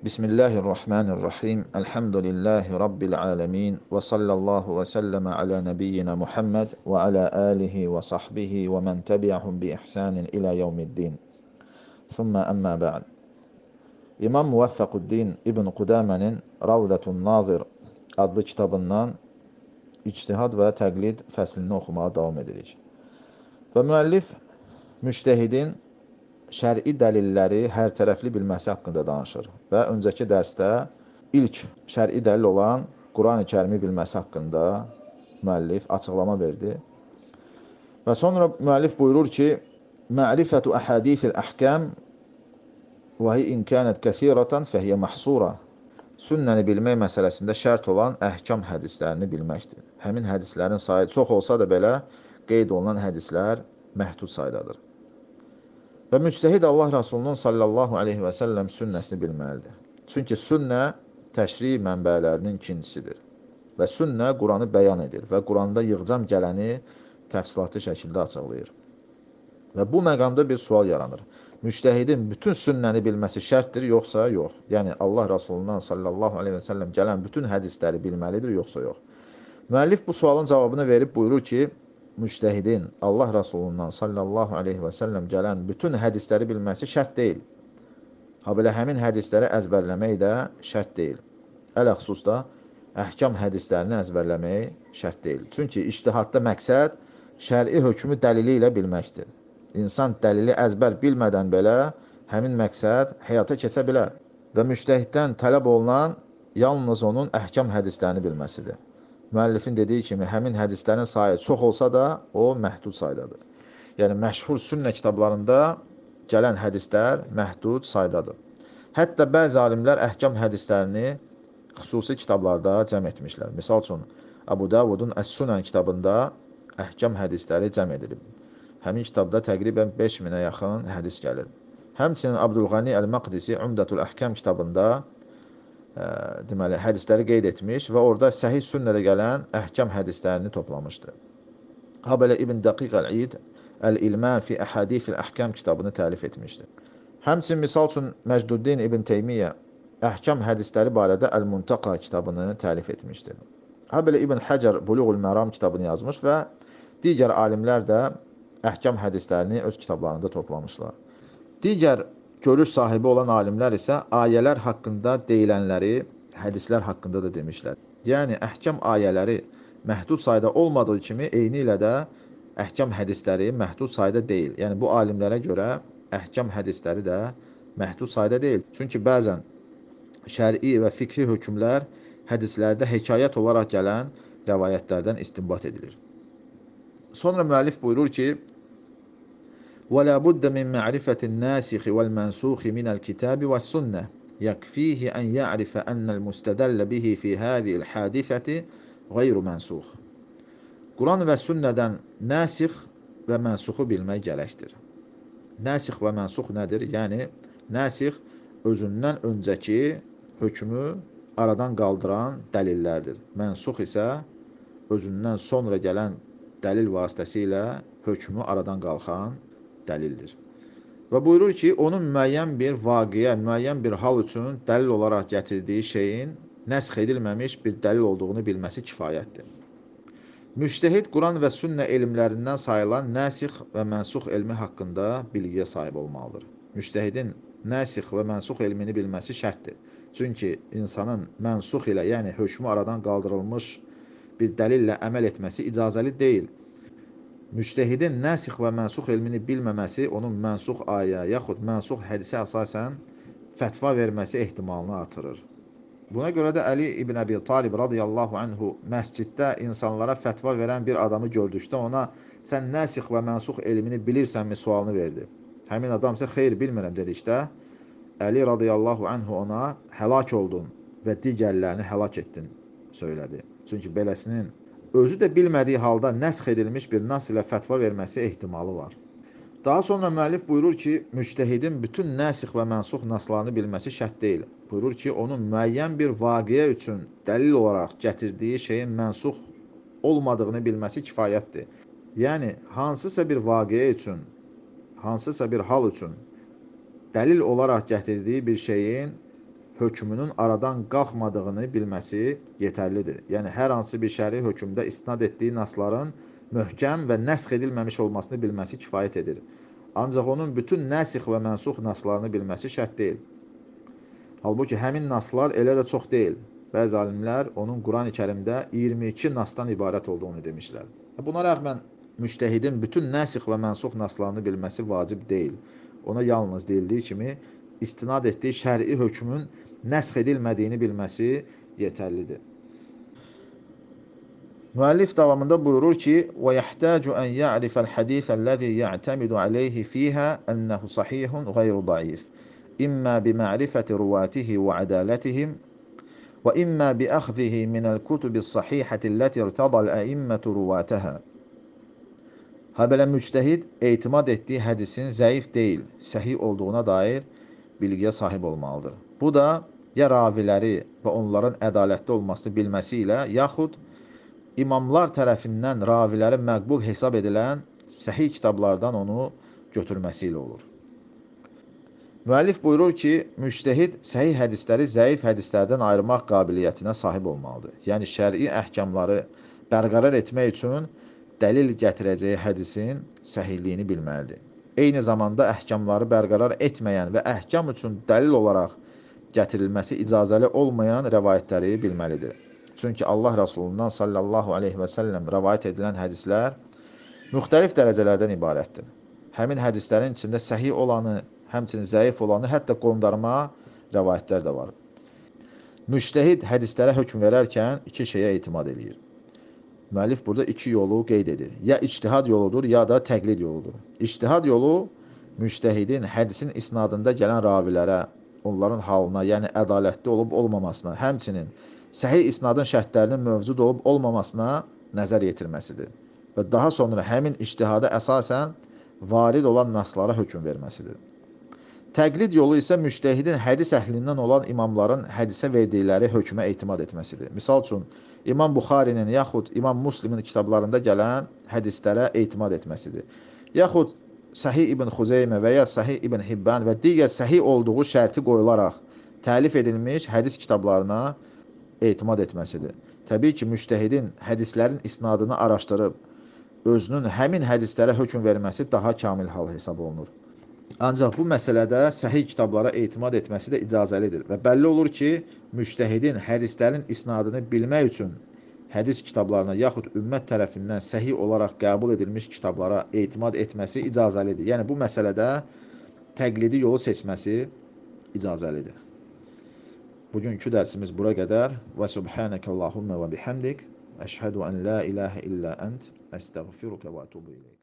بسم الله الرحمن الرحيم الحمد لله رب العالمين وصلى الله وسلم على نبينا محمد وعلى آله وصحبه ومن تبعهم بإحسان إلى يوم الدين ثم أما بعد İmam Muvəffəq Uddin İbn Qudamənin Ravdətun Nazir adlı kitabından İctihad və Təqlid fəslini oxumağa davam edirik. Və müəllif müştəhidin şəri dəlilləri hər tərəfli bilməsi haqqında danışır və öncəki dərsdə ilk şəri dəlil olan Quran-ı Kərimi bilməsi haqqında müəllif açıqlama verdi. Və sonra müəllif buyurur ki, Ma'rifətu əhədithil əhkəm və hi in kənət kəsiratan fəhiyyə mahsura. Sünnəni bilmək məsələsində şərt olan əhkam hədislərini bilməkdir. Həmin hədislərin sayı çox olsa da belə qeyd olunan hədislər məhdud saydadır. Və müctəhid Allah Rasulunun sallallahu aleyhi və səlləm sünnəsini bilməlidir. Çünki sünnə təşri mənbələrinin ikincisidir. Və sünnə Quranı bəyan edir və Quranda yığcam gələni təfsilatlı şəkildə açıqlayır. Və bu məqamda bir sual yaranır. Müctəhidin bütün sünnəni bilməsi şərtdir, yoxsa yox? Yəni Allah Rasulundan sallallahu aleyhi və səlləm gələn bütün hədisləri bilməlidir, yoxsa yox? Müəllif bu sualın cavabını verib buyurur ki, müctəhidin Allah Rasulundan sallallahu aleyhi və səlləm gələn bütün hədisləri bilməsi şərt deyil. Ha belə həmin hədisləri əzbərləmək də şərt deyil. Ələ xüsusda əhkam hədislərini əzbərləmək şərt deyil. Çünki iştihadda məqsəd şəri hökmü dəlili ilə bilməkdir. İnsan dəlili əzbər bilmədən belə həmin məqsəd həyata keçə bilər və müştəhiddən tələb olunan yalnız onun əhkam hədislərini bilməsidir. Müəllifin dediyi kimi həmin hədislərin sayı çox olsa da, o məhdud saydadır. Yəni məşhur sünnə kitablarında gələn hədislər məhdud saydadır. Hətta bəzi alimlər əhkam hədislərini xüsusi kitablarda cəm etmişlər. Misal üçün, Abu Davudun Əs-Sunan kitabında əhkam hədisləri cəm edilib. Həmin kitabda təqribən 5000-ə yaxın hədis gəlir. Həmçinin Abdülğani Əl-Maqdisi Umdatul Əhkam kitabında deməli hədisləri qeyd etmiş və orada səhih sünnədə gələn əhkam hədislərini toplamışdı. Ha belə İbn Dəqiq Əl-İd Əl-İlmə fi Əhadithil Əhkam kitabını təlif etmişdi. Həmçinin misal üçün Məcduddin İbn Teymiyyə əhkam hədisləri barədə Əl-Muntaqa kitabını təlif etmişdi. Ha belə İbn Həcər Buluğul Məram kitabını yazmış və digər alimlər də əhkam hədislərini öz kitablarında toplamışlar. Digər görüş sahibi olan alimlər isə ayələr haqqında deyilənləri hədislər haqqında da demişlər. Yəni əhkam ayələri məhdud sayda olmadığı kimi eyni ilə də əhkam hədisləri məhdud sayda deyil. Yəni bu alimlərə görə əhkam hədisləri də məhdud sayda deyil. Çünki bəzən şər'i və fikri hökmlər hədislərdə hekayət olaraq gələn rəvayətlərdən istinbat edilir. Sonra müəllif buyurur ki, ولا بد من معرفة الناسخ والمنسوخ من الكتاب والسنة يكفيه أن يعرف أن المستدل به في هذه الحادثة غayru mənsux. Quran və sünnədən nasix və mənsuxu bilmək gərəkdir. Nasix və mənsux nədir? Yəni nasix özündən öncəki hökmü aradan qaldıran dəlillərdir. Mənsux isə özündən sonra gələn dəlil vasitəsilə hökmü aradan qalxan dəlildir. Və buyurur ki, onun müəyyən bir vaqiyə, müəyyən bir hal üçün dəlil olaraq gətirdiyi şeyin nəsx edilməmiş bir dəlil olduğunu bilməsi kifayətdir. Müştəhid Quran və sünnə elmlərindən sayılan nəsix və mənsux elmi haqqında bilgiyə sahib olmalıdır. Müştəhidin nəsix və mənsux elmini bilməsi şərtdir. Çünki insanın mənsux ilə, yəni hökmü aradan qaldırılmış bir dəlillə əməl etməsi icazəli deyil. Müctəhidin nəsix və mənsux elmini bilməməsi onun mənsux ayə yaxud mənsux hədisə əsasən fətva verməsi ehtimalını artırır. Buna görə də Əli ibn Əbi Talib radiyallahu anhu məsciddə insanlara fətva verən bir adamı gördükdə ona sən nəsix və mənsux elmini bilirsənmi sualını verdi. Həmin adam isə xeyr bilmirəm dedikdə Əli radiyallahu anhu ona həlak oldun və digərlərini həlak etdin söylədi. Çünki beləsinin özü də bilmədiyi halda nəsx edilmiş bir nas ilə fətva verməsi ehtimalı var. Daha sonra müəllif buyurur ki, müctəhidin bütün nəsx və mənsux naslarını bilməsi şərt deyil. Buyurur ki, onun müəyyən bir vaqiyə üçün dəlil olaraq gətirdiyi şeyin mənsux olmadığını bilməsi kifayətdir. Yəni, hansısa bir vaqiyə üçün, hansısa bir hal üçün dəlil olaraq gətirdiyi bir şeyin hökmünün aradan qalxmadığını bilməsi yetərlidir. Yəni hər hansı bir şəri hökmdə istinad etdiyi nasların möhkəm və nəsx edilməmiş olmasını bilməsi kifayət edir. Ancaq onun bütün nəsix və mənsux naslarını bilməsi şərt deyil. Halbuki həmin naslar elə də çox deyil. Bəzi alimlər onun Qurani-Kərimdə 22 nasdan ibarət olduğunu demişlər. Buna rəğmən müştəhidin bütün nəsix və mənsux naslarını bilməsi vacib deyil. Ona yalnız deyildiyi kimi istinad etdiyi şəri hökmün nəsx edilmədiyini bilməsi yetərlidir. Müəllif davamında buyurur ki: "Və yəhtacu an ya'rifal hadisəl-ləzi ya'tamidu alayhi fiha annahu sahihun ghayru da'if, imma bi ma'rifati ruwatihi və adalatihim və imma bi akhzihi min al-kutubis-sahihati allati irtada al-a'immatu ruwataha." Habelə müctəhid etimad etdiyi hədisin zəif deyil, səhih olduğuna dair bilgiyə sahib olmalıdır. Bu da ya raviləri və onların ədalətli olmasını bilməsi ilə, yaxud imamlar tərəfindən raviləri məqbul hesab edilən səhih kitablardan onu götürməsi ilə olur. Müəllif buyurur ki, müştəhid səhih hədisləri zəif hədislərdən ayırmaq qabiliyyətinə sahib olmalıdır. Yəni şəri əhkamları bərqərar etmək üçün dəlil gətirəcəyi hədisin səhihliyini bilməlidir. Eyni zamanda əhkamları bərqərar etməyən və əhkam üçün dəlil olaraq gətirilməsi icazəli olmayan rəvayətləri bilməlidir. Çünki Allah Rəsulundan sallallahu aleyhi və səlləm rəvayət edilən hədislər müxtəlif dərəcələrdən ibarətdir. Həmin hədislərin içində səhih olanı, həmçinin zəif olanı, hətta qondarma rəvayətlər də var. Müştəhid hədislərə hökm verərkən iki şeyə etimad eləyir. Müəllif burada iki yolu qeyd edir. Ya ictihad yoludur, ya da təqlid yoludur. İctihad yolu müştəhidin hədisin isnadında gələn ravilərə, onların halına, yəni ədalətli olub olmamasına, həmçinin səhih isnadın şərtlərinin mövcud olub olmamasına nəzər yetirməsidir və daha sonra həmin ictihada əsasən varid olan naslara hökm verməsidir. Təqlid yolu isə müştəhidin hədis əhlindən olan imamların hədisə verdikləri hökmə etimad etməsidir. Misal üçün, İmam Buxarinin yaxud İmam Muslimin kitablarında gələn hədislərə etimad etməsidir. Yaxud Səhih İbn Xuzeymə və ya Səhih İbn Hibban və digər səhih olduğu şərti qoyularaq təlif edilmiş hədis kitablarına etimad etməsidir. Təbii ki, müştəhidin hədislərin isnadını araşdırıb, özünün həmin hədislərə hökm verməsi daha kamil hal hesab olunur. Ancaq bu məsələdə səhih kitablara etimad etməsi də icazəlidir və bəlli olur ki, müştəhidin hədislərin isnadını bilmək üçün hədis kitablarına yaxud ümmət tərəfindən səhih olaraq qəbul edilmiş kitablara etimad etməsi icazəlidir. Yəni bu məsələdə təqlidi yolu seçməsi icazəlidir. Bugünkü dərsimiz bura qədər və subhanəkəllahumma və bihamdik əşhədu ən la ilahə illə ənt əstəğfiruka və ətubu ileyk.